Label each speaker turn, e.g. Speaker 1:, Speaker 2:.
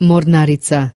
Speaker 1: Mornarica.